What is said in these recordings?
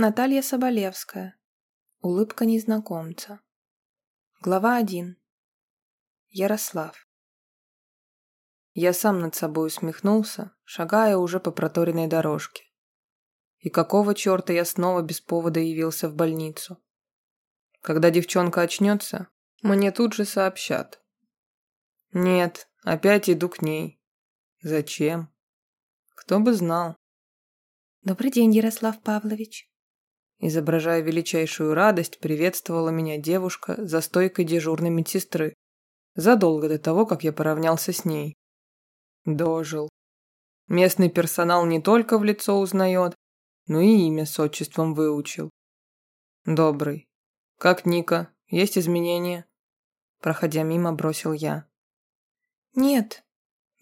Наталья Соболевская. Улыбка незнакомца. Глава 1. Ярослав. Я сам над собой усмехнулся, шагая уже по проторенной дорожке. И какого черта я снова без повода явился в больницу? Когда девчонка очнется, мне тут же сообщат. Нет, опять иду к ней. Зачем? Кто бы знал. Добрый день, Ярослав Павлович. Изображая величайшую радость, приветствовала меня девушка за стойкой дежурной медсестры, задолго до того, как я поравнялся с ней. Дожил. Местный персонал не только в лицо узнает, но и имя с отчеством выучил. Добрый. Как Ника? Есть изменения? Проходя мимо, бросил я. Нет.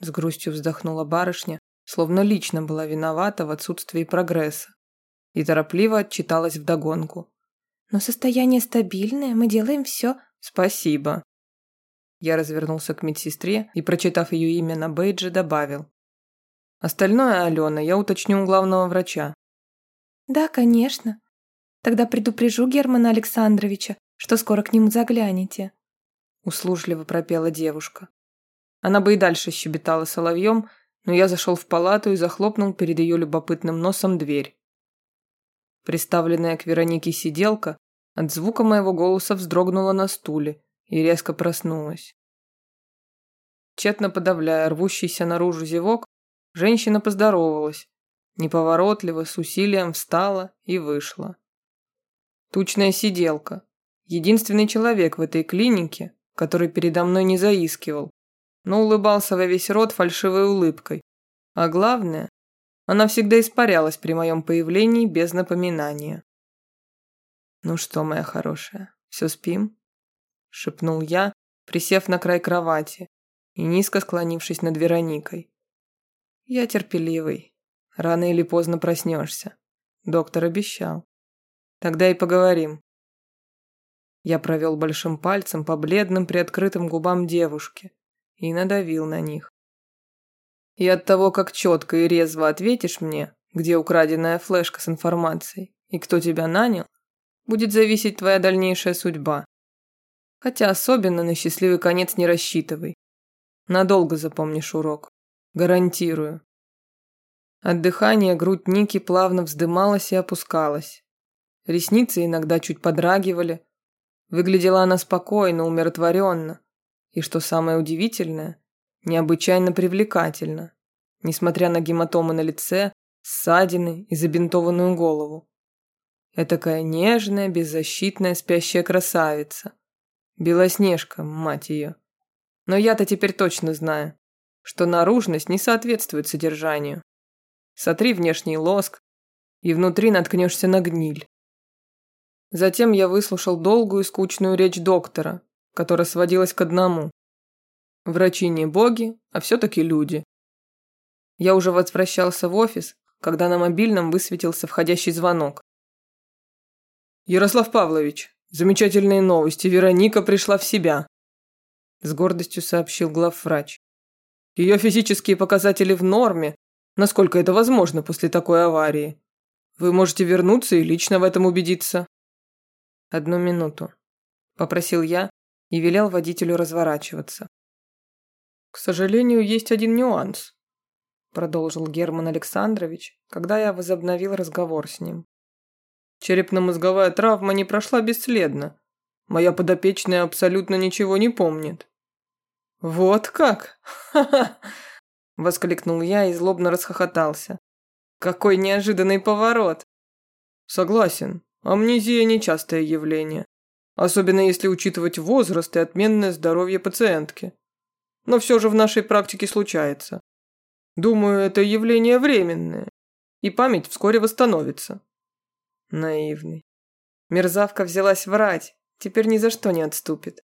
С грустью вздохнула барышня, словно лично была виновата в отсутствии прогресса и торопливо отчиталась вдогонку. «Но состояние стабильное, мы делаем все». «Спасибо». Я развернулся к медсестре и, прочитав ее имя на бейдже, добавил. «Остальное, Алена, я уточню у главного врача». «Да, конечно. Тогда предупрежу Германа Александровича, что скоро к нему заглянете», услужливо пропела девушка. Она бы и дальше щебетала соловьем, но я зашел в палату и захлопнул перед ее любопытным носом дверь. Приставленная к Веронике сиделка от звука моего голоса вздрогнула на стуле и резко проснулась. Тщетно подавляя рвущийся наружу зевок, женщина поздоровалась, неповоротливо, с усилием встала и вышла. Тучная сиделка, единственный человек в этой клинике, который передо мной не заискивал, но улыбался во весь рот фальшивой улыбкой, а главное, она всегда испарялась при моем появлении без напоминания. «Ну что, моя хорошая, все спим?» – шепнул я, присев на край кровати и низко склонившись над Вероникой. «Я терпеливый. Рано или поздно проснешься. Доктор обещал. Тогда и поговорим». Я провел большим пальцем по бледным приоткрытым губам девушки и надавил на них. И от того, как четко и резво ответишь мне, где украденная флешка с информацией и кто тебя нанял, будет зависеть твоя дальнейшая судьба. Хотя особенно на счастливый конец не рассчитывай. Надолго запомнишь урок. Гарантирую. От дыхания грудь Ники плавно вздымалась и опускалась. Ресницы иногда чуть подрагивали. Выглядела она спокойно, умиротворенно. И что самое удивительное, необычайно привлекательно, несмотря на гематомы на лице, ссадины и забинтованную голову. Этакая нежная, беззащитная спящая красавица. Белоснежка, мать ее. Но я-то теперь точно знаю, что наружность не соответствует содержанию. Сотри внешний лоск, и внутри наткнешься на гниль. Затем я выслушал долгую и скучную речь доктора, которая сводилась к одному. Врачи не боги, а все-таки люди. Я уже возвращался в офис, когда на мобильном высветился входящий звонок. «Ярослав Павлович, замечательные новости, Вероника пришла в себя», с гордостью сообщил главврач. «Ее физические показатели в норме, насколько это возможно после такой аварии. Вы можете вернуться и лично в этом убедиться». «Одну минуту», – попросил я и велел водителю разворачиваться. «К сожалению, есть один нюанс», – продолжил Герман Александрович, когда я возобновил разговор с ним. «Черепно-мозговая травма не прошла бесследно. Моя подопечная абсолютно ничего не помнит». «Вот как? Ха-ха!» – воскликнул я и злобно расхохотался. «Какой неожиданный поворот!» «Согласен, амнезия – нечастое явление, особенно если учитывать возраст и отменное здоровье пациентки но все же в нашей практике случается. Думаю, это явление временное, и память вскоре восстановится. Наивный. Мерзавка взялась врать, теперь ни за что не отступит.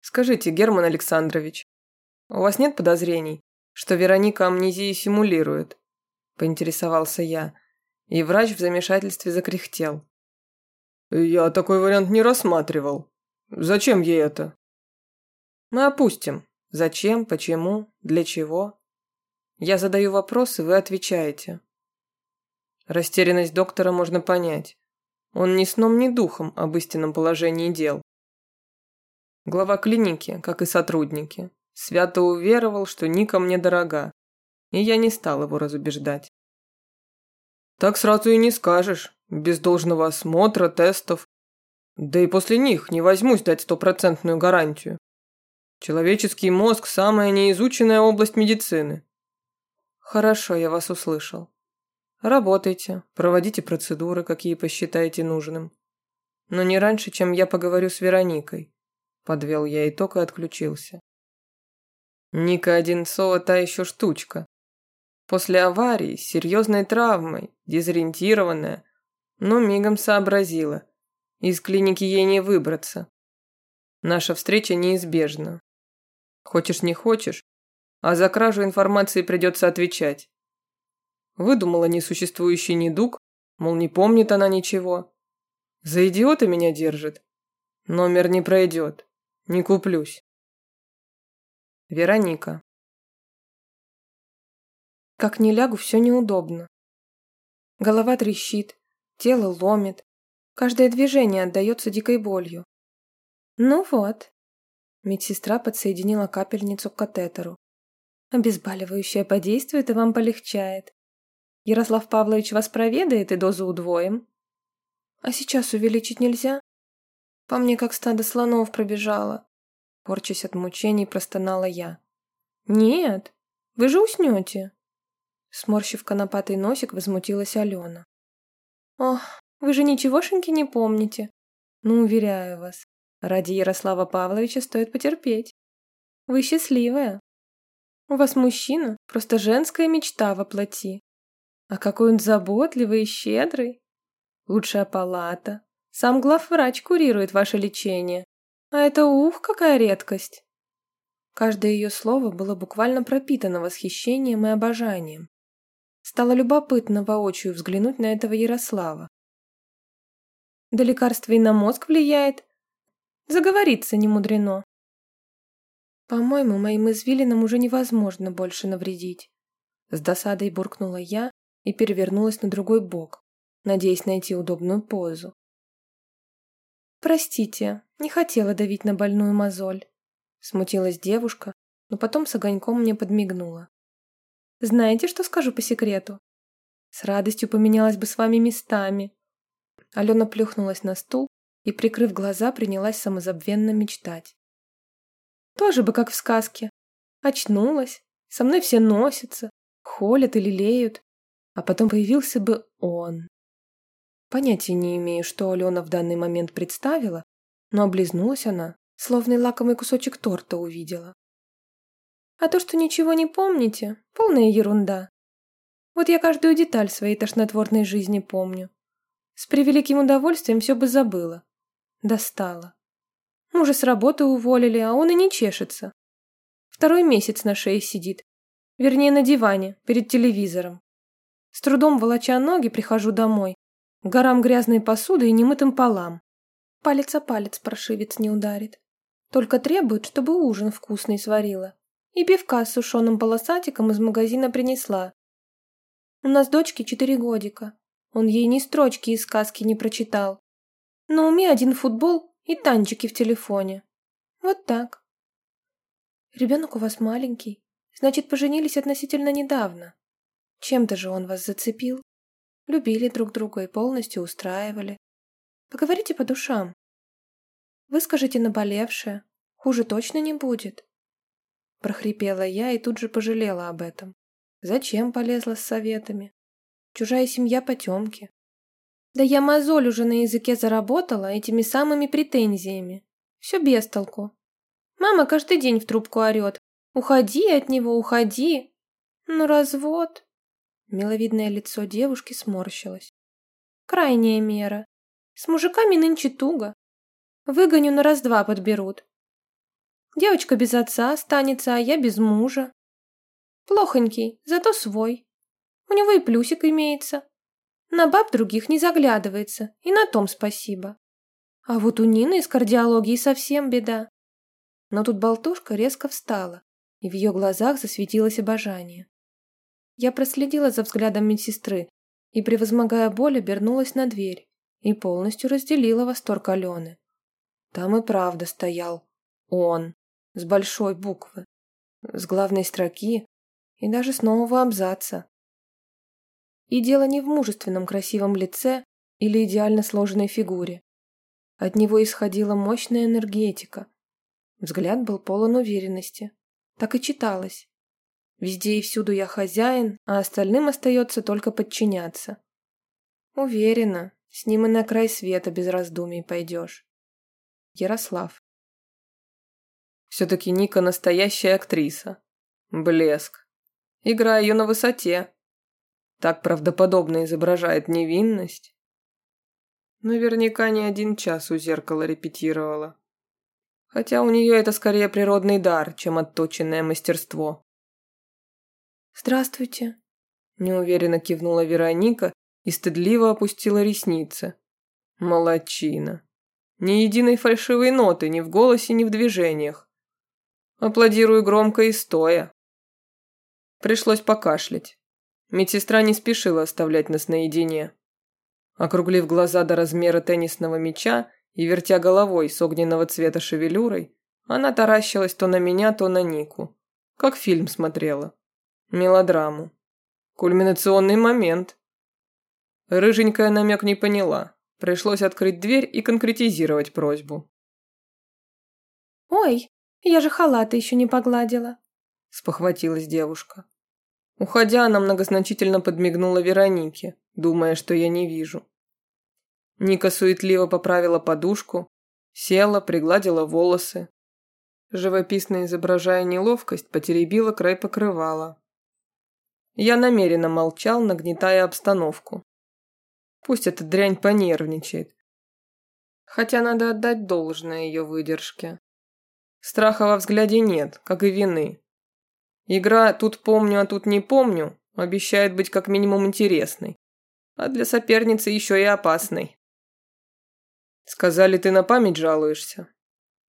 Скажите, Герман Александрович, у вас нет подозрений, что Вероника амнезии симулирует? Поинтересовался я, и врач в замешательстве закряхтел. Я такой вариант не рассматривал. Зачем ей это? Мы опустим. Зачем, почему, для чего. Я задаю вопросы, вы отвечаете. Растерянность доктора можно понять. Он ни сном, ни духом об истинном положении дел. Глава клиники, как и сотрудники, свято уверовал, что Ника мне дорога, и я не стал его разубеждать. Так сразу и не скажешь, без должного осмотра, тестов. Да и после них не возьмусь дать стопроцентную гарантию. Человеческий мозг – самая неизученная область медицины. Хорошо, я вас услышал. Работайте, проводите процедуры, какие посчитаете нужным. Но не раньше, чем я поговорю с Вероникой. Подвел я итог и отключился. Ника Одинцова та еще штучка. После аварии, серьезной травмой, дезориентированная, но мигом сообразила. Из клиники ей не выбраться. Наша встреча неизбежна. Хочешь не хочешь, а за кражу информации придется отвечать. Выдумала несуществующий недуг, мол, не помнит она ничего. За идиота меня держит. Номер не пройдет. Не куплюсь. Вероника. Как не лягу, все неудобно. Голова трещит, тело ломит. Каждое движение отдается дикой болью. Ну вот. Медсестра подсоединила капельницу к катетеру. Обезболивающее подействует и вам полегчает. Ярослав Павлович вас проведает и дозу удвоим. А сейчас увеличить нельзя? По мне как стадо слонов пробежало. Порчась от мучений, простонала я. Нет, вы же уснете. Сморщив конопатый носик, возмутилась Алена. Ох, вы же ничегошеньки не помните. Ну, уверяю вас, ради Ярослава Павловича стоит потерпеть. Вы счастливая. У вас мужчина, просто женская мечта воплоти. А какой он заботливый и щедрый. Лучшая палата. Сам главврач курирует ваше лечение. А это ух, какая редкость. Каждое ее слово было буквально пропитано восхищением и обожанием. Стало любопытно воочию взглянуть на этого Ярослава. Да лекарство и на мозг влияет. Заговориться не мудрено. По-моему, моим извилинам уже невозможно больше навредить. С досадой буркнула я и перевернулась на другой бок, надеясь найти удобную позу. «Простите, не хотела давить на больную мозоль», — смутилась девушка, но потом с огоньком мне подмигнула. «Знаете, что скажу по секрету? С радостью поменялась бы с вами местами». Алена плюхнулась на стул и, прикрыв глаза, принялась самозабвенно мечтать. Тоже бы как в сказке. Очнулась, со мной все носятся, холят и лелеют, а потом появился бы он. Понятия не имею, что Алена в данный момент представила, но облизнулась она, словно и лакомый кусочек торта увидела. А то, что ничего не помните, полная ерунда. Вот я каждую деталь своей тошнотворной жизни помню. С превеликим удовольствием все бы забыла. Достала. Мужа с работы уволили, а он и не чешется. Второй месяц на шее сидит. Вернее, на диване, перед телевизором. С трудом волоча ноги прихожу домой. Горам грязной посуды и немытым полам. Палец о палец прошивец не ударит. Только требует, чтобы ужин вкусный сварила. И пивка с сушеным полосатиком из магазина принесла. У нас дочке четыре годика. Он ей ни строчки из сказки не прочитал. На уме один футбол и танчики в телефоне. Вот так. Ребенок у вас маленький. Значит, поженились относительно недавно. Чем-то же он вас зацепил. Любили друг друга и полностью устраивали. Поговорите по душам. Выскажите наболевшее. Хуже точно не будет. Прохрипела я и тут же пожалела об этом. Зачем полезла с советами? Чужая семья потемки. Да я мозоль уже на языке заработала этими самыми претензиями. Все без толку. Мама каждый день в трубку орет. Уходи от него, уходи. Ну, развод. Миловидное лицо девушки сморщилось. Крайняя мера. С мужиками нынче туго. Выгоню на раз-два подберут. Девочка без отца останется, а я без мужа. Плохонький, зато свой. У него и плюсик имеется. На баб других не заглядывается, и на том спасибо. А вот у Нины из кардиологии совсем беда. Но тут болтушка резко встала, и в ее глазах засветилось обожание. Я проследила за взглядом медсестры, и, превозмогая боль, обернулась на дверь и полностью разделила восторг Алены. Там и правда стоял он, с большой буквы, с главной строки и даже с нового абзаца. И дело не в мужественном красивом лице или идеально сложенной фигуре. От него исходила мощная энергетика. Взгляд был полон уверенности. Так и читалось. Везде и всюду я хозяин, а остальным остается только подчиняться. Уверена, с ним и на край света без раздумий пойдешь. Ярослав. Все-таки Ника настоящая актриса. Блеск. Игра ее на высоте. Так правдоподобно изображает невинность. Наверняка не один час у зеркала репетировала. Хотя у нее это скорее природный дар, чем отточенное мастерство. «Здравствуйте», – неуверенно кивнула Вероника и стыдливо опустила ресницы. Молодчина. Ни единой фальшивой ноты ни в голосе, ни в движениях. Аплодирую громко и стоя. Пришлось покашлять. Медсестра не спешила оставлять нас наедине. Округлив глаза до размера теннисного мяча и вертя головой с огненного цвета шевелюрой, она таращилась то на меня, то на Нику. Как фильм смотрела. Мелодраму. Кульминационный момент. Рыженькая намек не поняла. Пришлось открыть дверь и конкретизировать просьбу. «Ой, я же халаты еще не погладила», – спохватилась девушка. Уходя, она многозначительно подмигнула Веронике, думая, что я не вижу. Ника суетливо поправила подушку, села, пригладила волосы. Живописно изображая неловкость, потеребила край покрывала. Я намеренно молчал, нагнетая обстановку. Пусть эта дрянь понервничает. Хотя надо отдать должное ее выдержке. Страха во взгляде нет, как и вины. Игра «тут помню, а тут не помню» обещает быть как минимум интересной, а для соперницы еще и опасной. Сказали, ты на память жалуешься.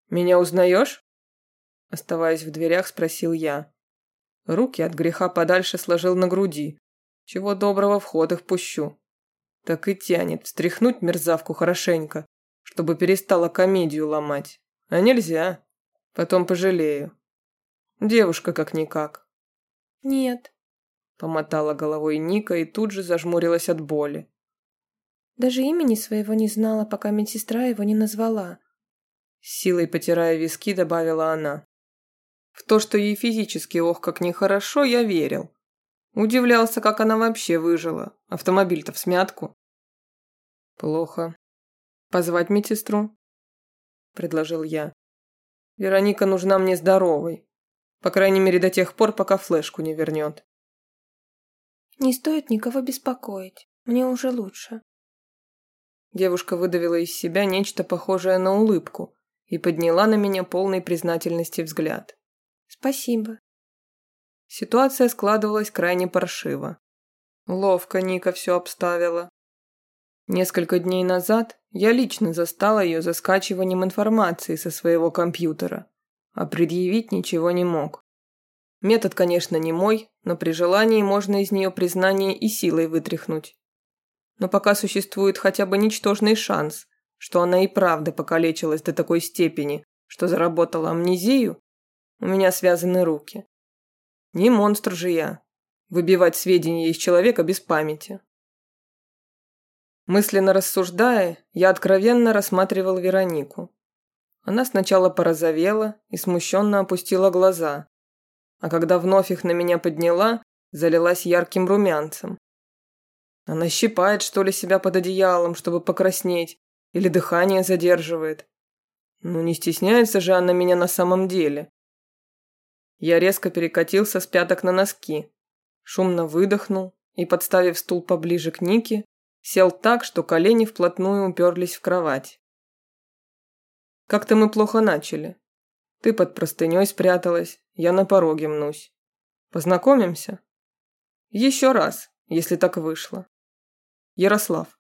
Меня узнаешь? Оставаясь в дверях, спросил я. Руки от греха подальше сложил на груди. Чего доброго вход их пущу. Так и тянет встряхнуть мерзавку хорошенько, чтобы перестала комедию ломать. А нельзя. Потом пожалею. Девушка как-никак. Нет. Помотала головой Ника и тут же зажмурилась от боли. Даже имени своего не знала, пока медсестра его не назвала. С силой потирая виски, добавила она. В то, что ей физически ох как нехорошо, я верил. Удивлялся, как она вообще выжила. Автомобиль-то в смятку. Плохо. Позвать медсестру? Предложил я. Вероника нужна мне здоровой. По крайней мере, до тех пор, пока флешку не вернет. Не стоит никого беспокоить. Мне уже лучше. Девушка выдавила из себя нечто похожее на улыбку и подняла на меня полной признательности взгляд. «Спасибо». Ситуация складывалась крайне паршиво. Ловко Ника все обставила. Несколько дней назад я лично застала ее за скачиванием информации со своего компьютера, а предъявить ничего не мог. Метод, конечно, не мой, но при желании можно из нее признание и силой вытряхнуть но пока существует хотя бы ничтожный шанс, что она и правда покалечилась до такой степени, что заработала амнезию, у меня связаны руки. Не монстр же я, выбивать сведения из человека без памяти. Мысленно рассуждая, я откровенно рассматривал Веронику. Она сначала порозовела и смущенно опустила глаза, а когда вновь их на меня подняла, залилась ярким румянцем. Она щипает, что ли, себя под одеялом, чтобы покраснеть, или дыхание задерживает. Ну, не стесняется же она меня на самом деле. Я резко перекатился с пяток на носки, шумно выдохнул и, подставив стул поближе к Нике, сел так, что колени вплотную уперлись в кровать. Как-то мы плохо начали. Ты под простыней спряталась, я на пороге мнусь. Познакомимся? Еще раз, если так вышло. Ярослав.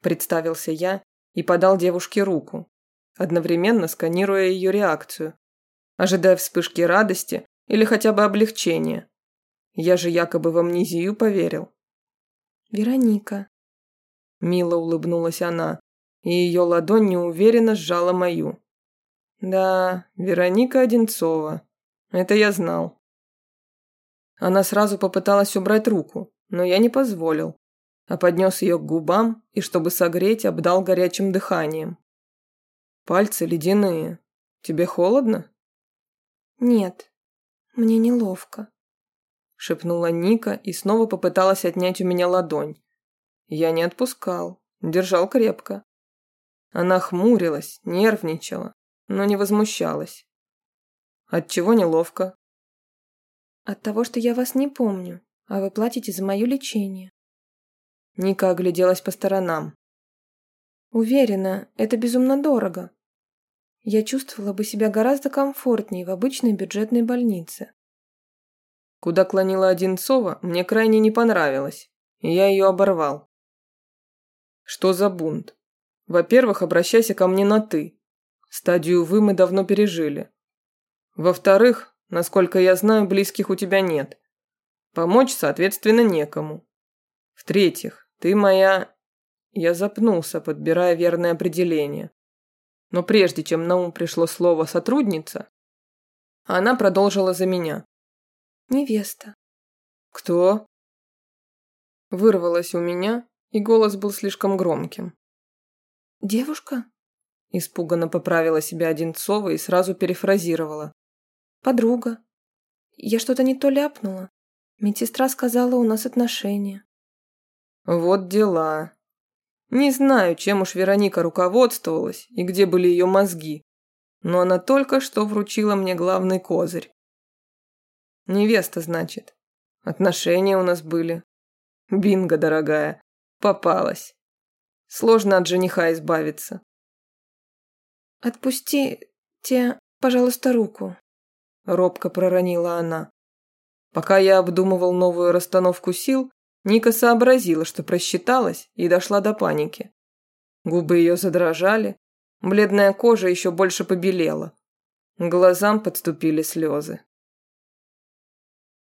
Представился я и подал девушке руку, одновременно сканируя ее реакцию, ожидая вспышки радости или хотя бы облегчения. Я же якобы в амнезию поверил. Вероника. Мило улыбнулась она, и ее ладонь неуверенно сжала мою. Да, Вероника Одинцова. Это я знал. Она сразу попыталась убрать руку, но я не позволил, а поднес ее к губам и, чтобы согреть, обдал горячим дыханием. Пальцы ледяные. Тебе холодно? Нет, мне неловко. Шепнула Ника и снова попыталась отнять у меня ладонь. Я не отпускал, держал крепко. Она хмурилась, нервничала, но не возмущалась. От чего неловко? От того, что я вас не помню, а вы платите за мое лечение. Ника огляделась по сторонам. Уверена, это безумно дорого. Я чувствовала бы себя гораздо комфортнее в обычной бюджетной больнице. Куда клонила Одинцова, мне крайне не понравилось, и я ее оборвал. Что за бунт? Во-первых, обращайся ко мне на «ты». Стадию «вы» мы давно пережили. Во-вторых, насколько я знаю, близких у тебя нет. Помочь, соответственно, некому. В-третьих, ты моя я запнулся, подбирая верное определение. Но прежде чем на ум пришло слово «сотрудница», она продолжила за меня. «Невеста». «Кто?» Вырвалось у меня, и голос был слишком громким. «Девушка?» Испуганно поправила себя Одинцова и сразу перефразировала. «Подруга. Я что-то не то ляпнула. Медсестра сказала, у нас отношения». «Вот дела», не знаю, чем уж Вероника руководствовалась и где были ее мозги, но она только что вручила мне главный козырь. Невеста, значит. Отношения у нас были. Бинго, дорогая. Попалась. Сложно от жениха избавиться. «Отпустите, пожалуйста, руку», — робко проронила она. Пока я обдумывал новую расстановку сил, Ника сообразила, что просчиталась и дошла до паники. Губы ее задрожали, бледная кожа еще больше побелела. К глазам подступили слезы.